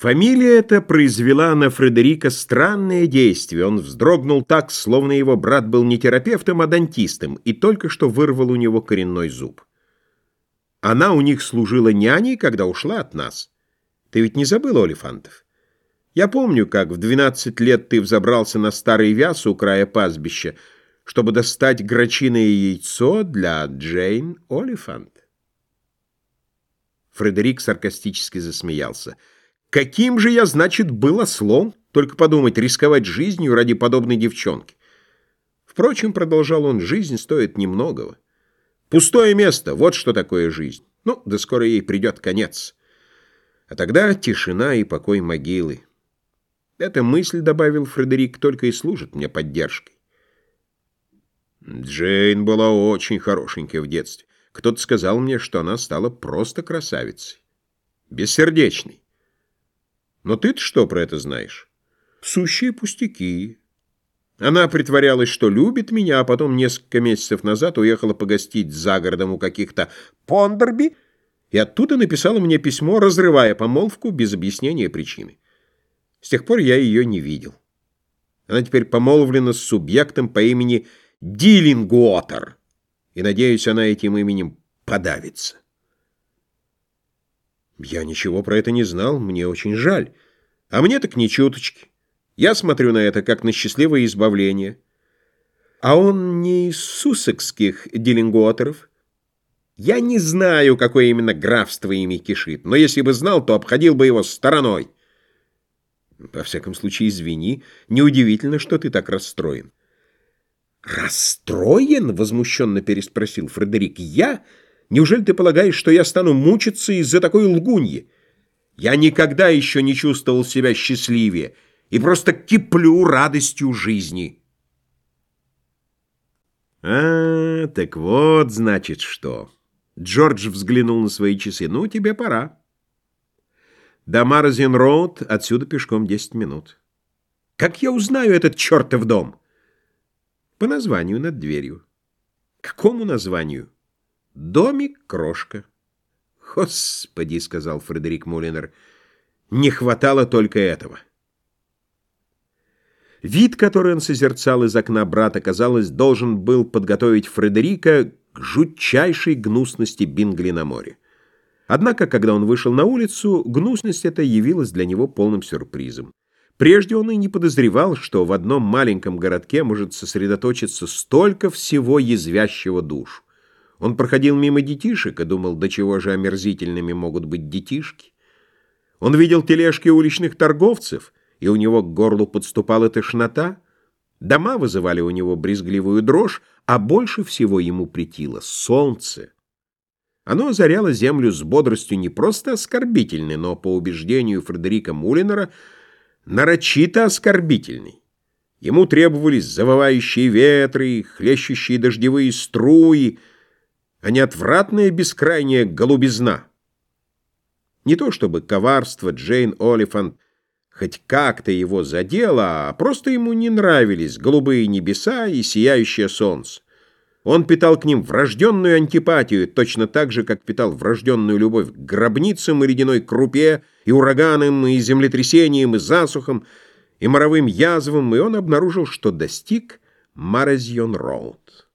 Фамилия эта произвела на Фредерика странное действие. Он вздрогнул так, словно его брат был не терапевтом, а дантистом, и только что вырвал у него коренной зуб. Она у них служила няней, когда ушла от нас. Ты ведь не забыл, Олифантов? Я помню, как в 12 лет ты взобрался на старый вяз у края пастбища, чтобы достать грачиное яйцо для Джейн Олифант. Фредерик саркастически засмеялся. Каким же я, значит, был ослом? Только подумать, рисковать жизнью ради подобной девчонки. Впрочем, продолжал он, жизнь стоит немногого. Пустое место, вот что такое жизнь. Ну, да скоро ей придет конец. А тогда тишина и покой могилы. Эта мысль, добавил Фредерик, только и служит мне поддержкой. Джейн была очень хорошенькая в детстве. Кто-то сказал мне, что она стала просто красавицей. Бессердечной. Но ты-то что про это знаешь? Сущие пустяки. Она притворялась, что любит меня, а потом несколько месяцев назад уехала погостить за городом у каких-то Пондерби и оттуда написала мне письмо, разрывая помолвку без объяснения причины. С тех пор я ее не видел. Она теперь помолвлена с субъектом по имени Диллингуотер, и, надеюсь, она этим именем подавится. Я ничего про это не знал, мне очень жаль. А мне так ни чуточки. Я смотрю на это, как на счастливое избавление. А он не из сусекских делингуотеров? Я не знаю, какое именно графство ими кишит, но если бы знал, то обходил бы его стороной. Во всяком случае, извини, неудивительно, что ты так расстроен. «Расстроен?» — возмущенно переспросил Фредерик. «Я...» Неужели ты полагаешь, что я стану мучиться из-за такой лгуньи? Я никогда еще не чувствовал себя счастливее и просто киплю радостью жизни. А, так вот, значит, что. Джордж взглянул на свои часы. Ну, тебе пора. До Марзин-Роуд отсюда пешком 10 минут. Как я узнаю этот чертов дом? По названию над дверью. Какому названию? Домик крошка. Господи, сказал Фредерик Мулинер, не хватало только этого. Вид, который он созерцал из окна брата, казалось, должен был подготовить Фредерика к жутчайшей гнусности Бингли на море. Однако, когда он вышел на улицу, гнусность эта явилась для него полным сюрпризом. Прежде он и не подозревал, что в одном маленьком городке может сосредоточиться столько всего язвящего душу. Он проходил мимо детишек и думал, до чего же омерзительными могут быть детишки. Он видел тележки уличных торговцев, и у него к горлу подступала тошнота. Дома вызывали у него брезгливую дрожь, а больше всего ему притило солнце. Оно озаряло землю с бодростью не просто оскорбительной, но, по убеждению Фредерика Мулинера, нарочито оскорбительной. Ему требовались завывающие ветры, хлещущие дождевые струи, а не отвратная бескрайняя голубизна. Не то чтобы коварство Джейн Олифант хоть как-то его задело, а просто ему не нравились голубые небеса и сияющее солнце. Он питал к ним врожденную антипатию, точно так же, как питал врожденную любовь к гробницам и ледяной крупе, и ураганам, и землетрясениям, и засухам, и моровым язвам, и он обнаружил, что достиг Маразьон-Роуд.